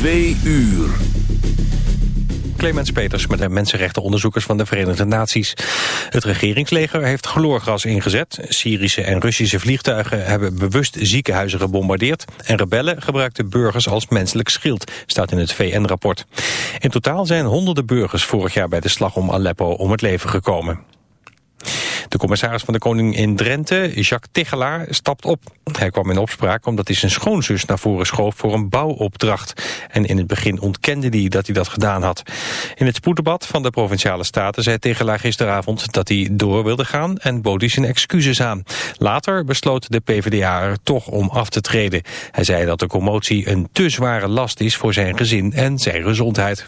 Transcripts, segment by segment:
Twee uur. Clemens Peters met de mensenrechtenonderzoekers van de Verenigde Naties. Het regeringsleger heeft chloorgas ingezet. Syrische en Russische vliegtuigen hebben bewust ziekenhuizen gebombardeerd. En rebellen gebruikten burgers als menselijk schild, staat in het VN-rapport. In totaal zijn honderden burgers vorig jaar bij de slag om Aleppo om het leven gekomen. De commissaris van de Koning in Drenthe, Jacques Tichelaar, stapt op. Hij kwam in opspraak omdat hij zijn schoonzus naar voren schoof voor een bouwopdracht. En in het begin ontkende hij dat hij dat gedaan had. In het spoeddebat van de Provinciale Staten zei Tichelaar gisteravond dat hij door wilde gaan en bood hij zijn excuses aan. Later besloot de PvdA er toch om af te treden. Hij zei dat de commotie een te zware last is voor zijn gezin en zijn gezondheid.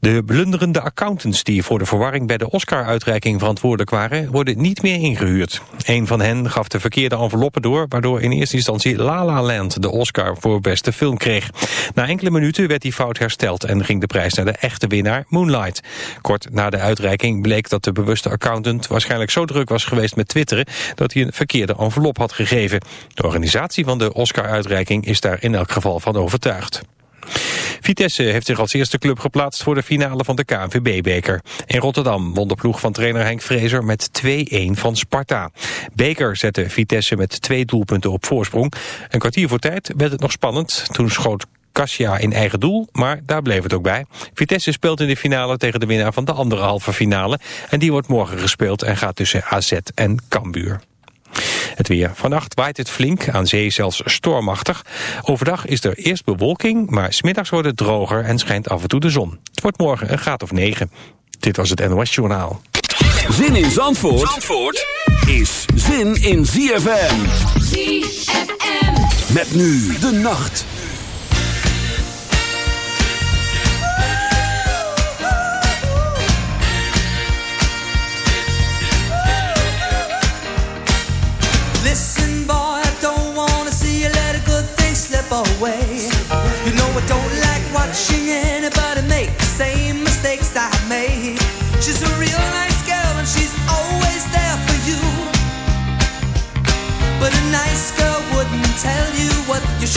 De blunderende accountants die voor de verwarring bij de Oscar-uitreiking verantwoordelijk waren, worden niet meer ingehuurd. Een van hen gaf de verkeerde enveloppen door, waardoor in eerste instantie La La Land de Oscar voor beste film kreeg. Na enkele minuten werd die fout hersteld en ging de prijs naar de echte winnaar Moonlight. Kort na de uitreiking bleek dat de bewuste accountant waarschijnlijk zo druk was geweest met twitteren dat hij een verkeerde envelop had gegeven. De organisatie van de Oscar-uitreiking is daar in elk geval van overtuigd. Vitesse heeft zich als eerste club geplaatst voor de finale van de KNVB-beker. In Rotterdam won de ploeg van trainer Henk Vrezer met 2-1 van Sparta. Beker zette Vitesse met twee doelpunten op voorsprong. Een kwartier voor tijd werd het nog spannend. Toen schoot Cassia in eigen doel, maar daar bleef het ook bij. Vitesse speelt in de finale tegen de winnaar van de andere halve finale. En die wordt morgen gespeeld en gaat tussen AZ en Cambuur. Het weer. Vannacht waait het flink, aan zee zelfs stormachtig. Overdag is er eerst bewolking, maar smiddags wordt het droger en schijnt af en toe de zon. Het wordt morgen een graad of 9. Dit was het NOS Journaal. Zin in Zandvoort, Zandvoort is zin in ZFM. ZFM. Met nu de nacht.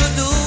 what you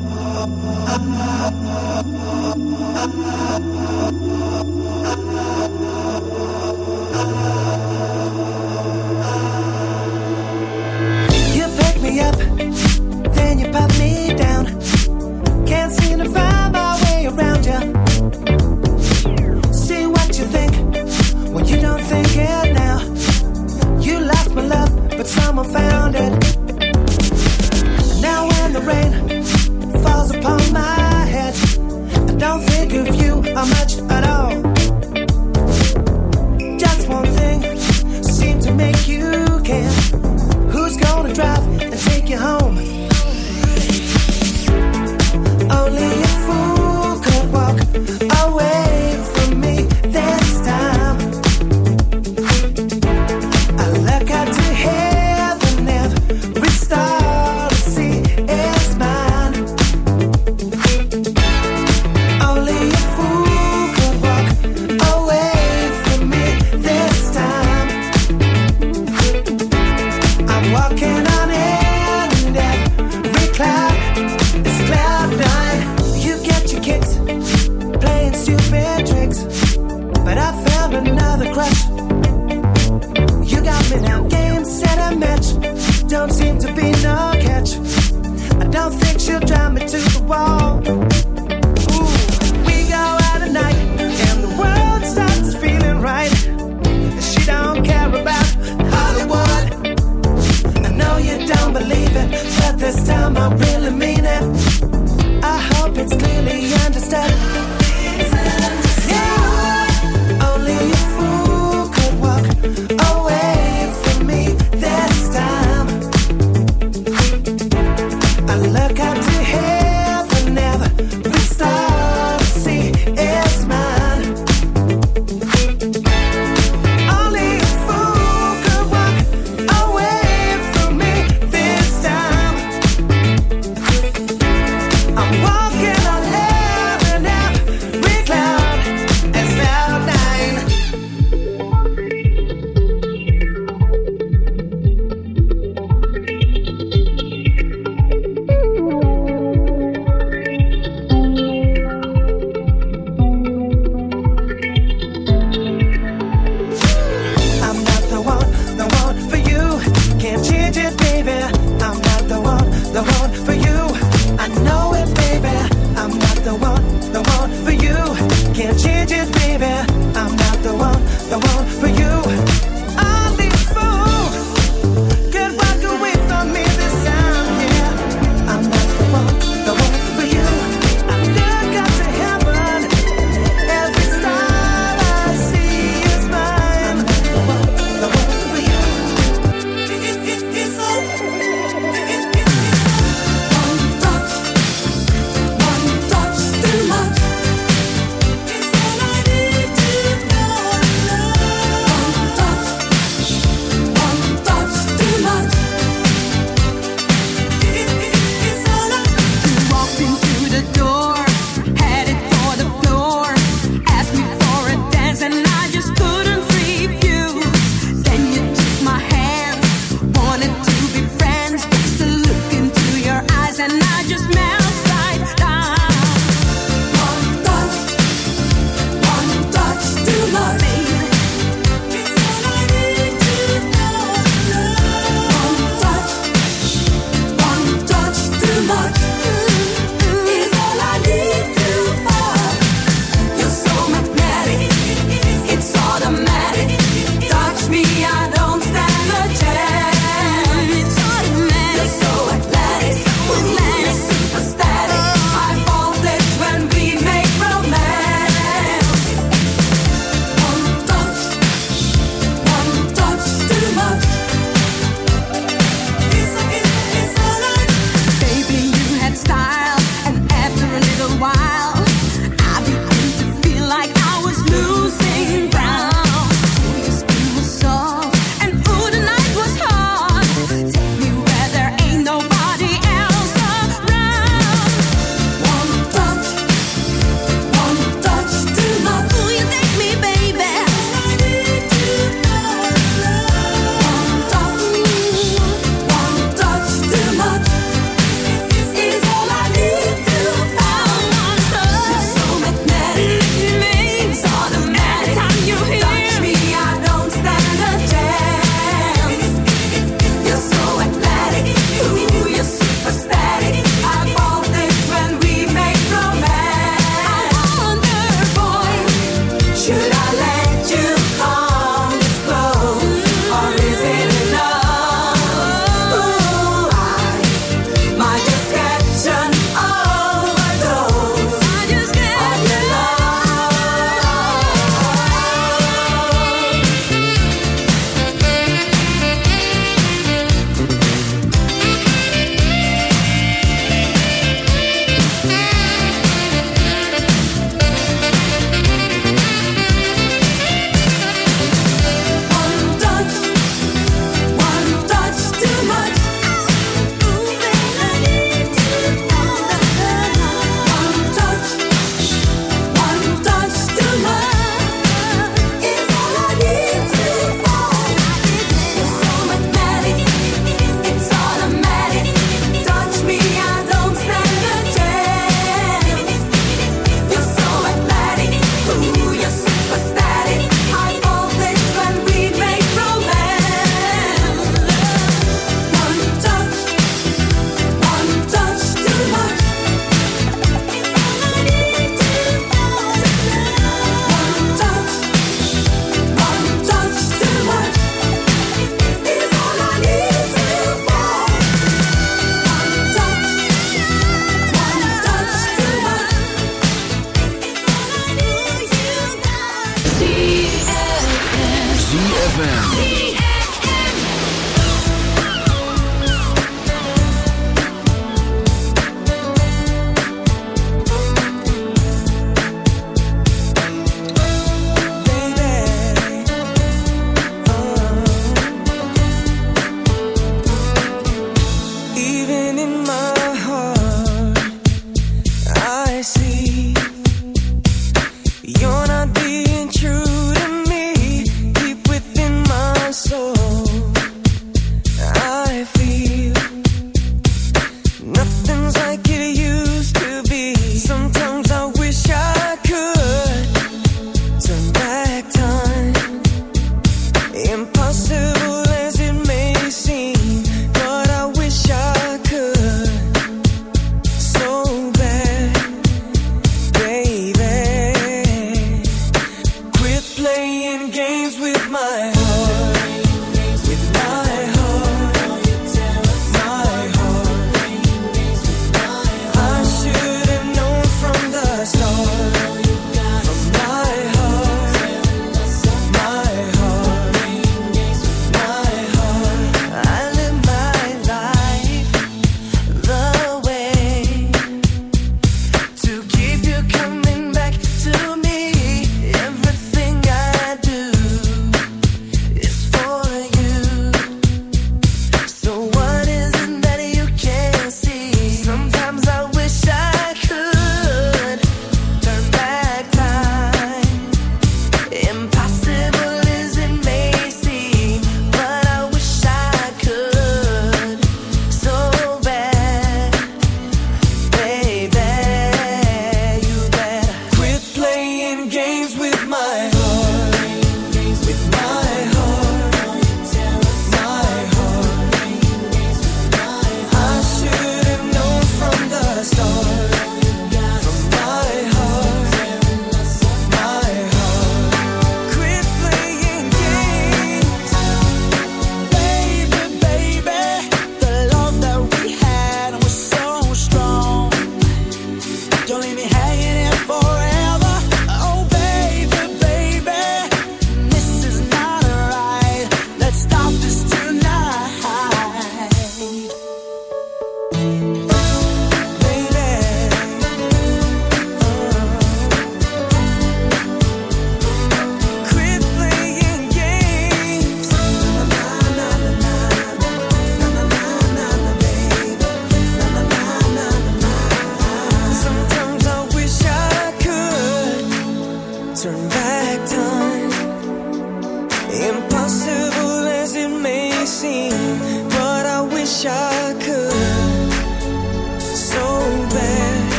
Oh, how much.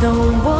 don't want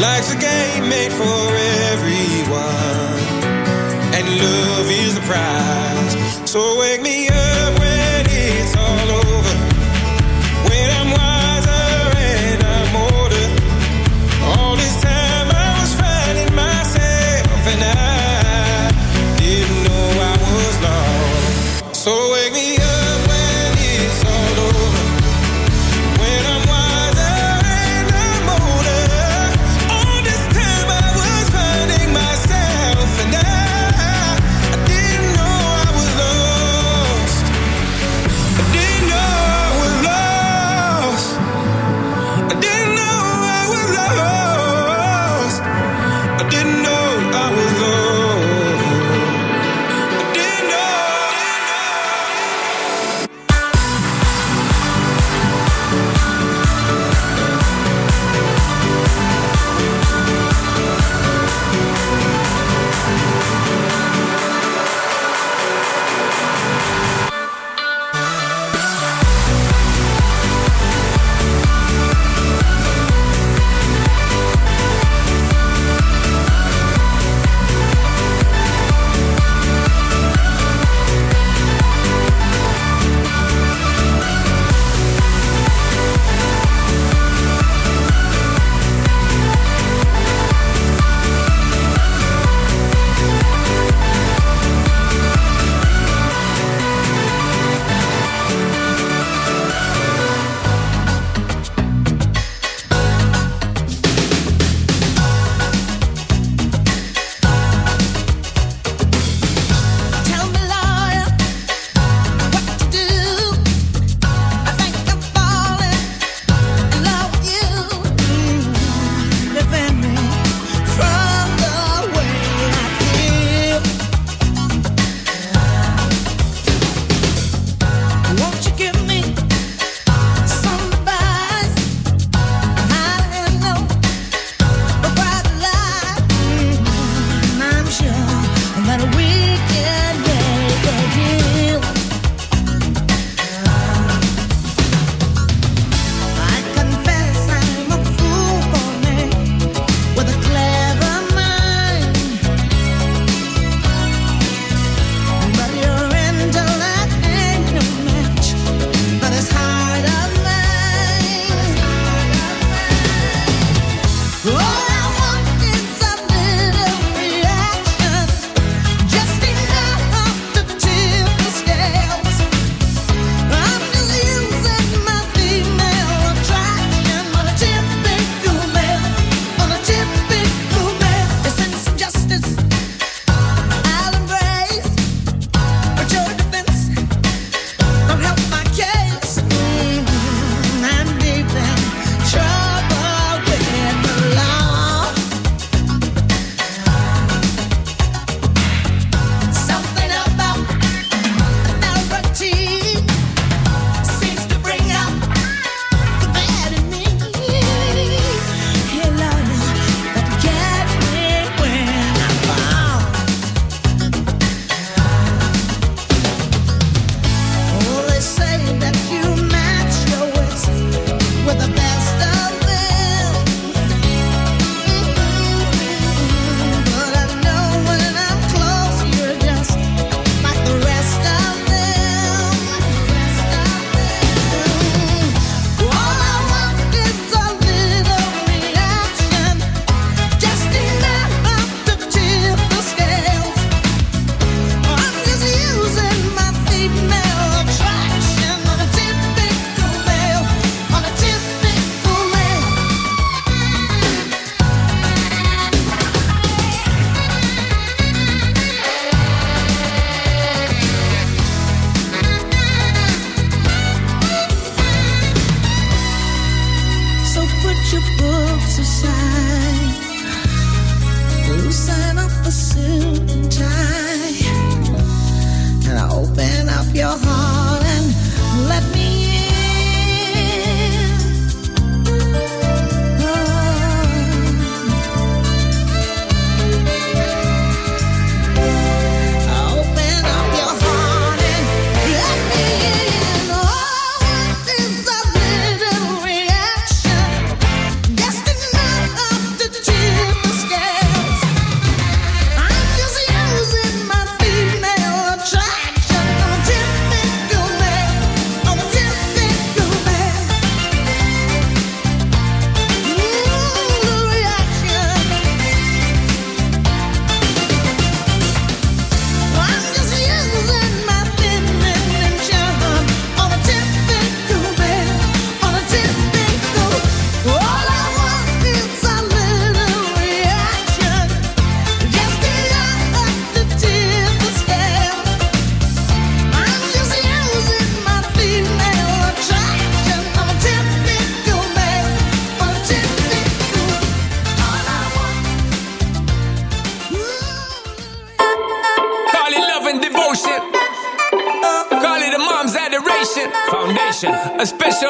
Life's a game made for everyone, and love is the prize. So wake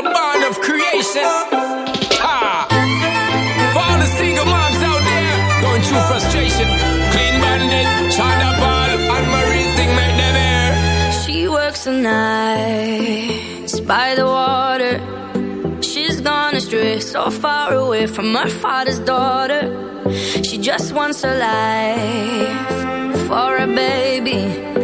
bond of creation. Ha! For all the single moms out there going through frustration. Clean ball, and Marie thing make them air. She works the nights by the water. She's gone astray, so far away from her father's daughter. She just wants a life for a baby.